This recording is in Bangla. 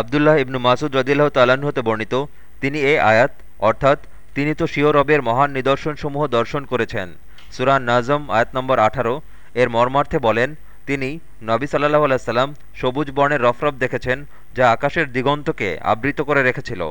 আবদুল্লাহ ইবনু মাসুদ রদিল্লাহ তাল্লাহ্ন হতে বর্ণিত, তিনি এই আয়াত, অর্থাৎ তিনি তো শিও রবের মহান নিদর্শনসমূহ দর্শন করেছেন। সুরান নাজম, আয়াত নম্বর আঠারো, এর মর্মার্থে বলেন, তিনি নবী সাল্লাহ আলাইসাল্লাম সবুজ বর্ণের রফরফ দেখেছেন, যা আকাশের দিগন্তকে আবৃত করে রেখেছিল।